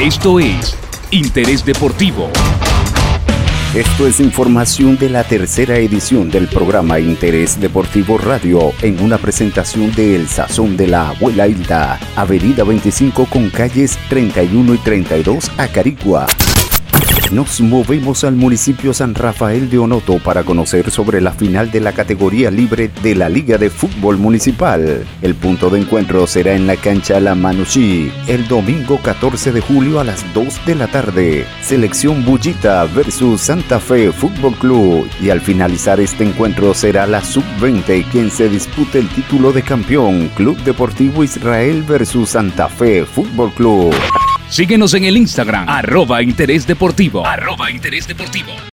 Esto es Interés Deportivo. Esto es información de la tercera edición del programa Interés Deportivo Radio en una presentación de El Sazón de la Abuela Hilda, Avenida 25 con calles 31 y 32 a Carigua. Nos movemos al municipio San Rafael de Onoto para conocer sobre la final de la categoría libre de la Liga de Fútbol Municipal. El punto de encuentro será en la cancha La Manuchi el domingo 14 de julio a las 2 de la tarde. Selección Bullita versus Santa Fe Fútbol Club. Y al finalizar este encuentro será la Sub-20 quien se dispute el título de campeón. Club Deportivo Israel versus Santa Fe Fútbol Club. Síguenos en el Instagram, arroba Interés Deportivo. Arroba Interés Deportivo.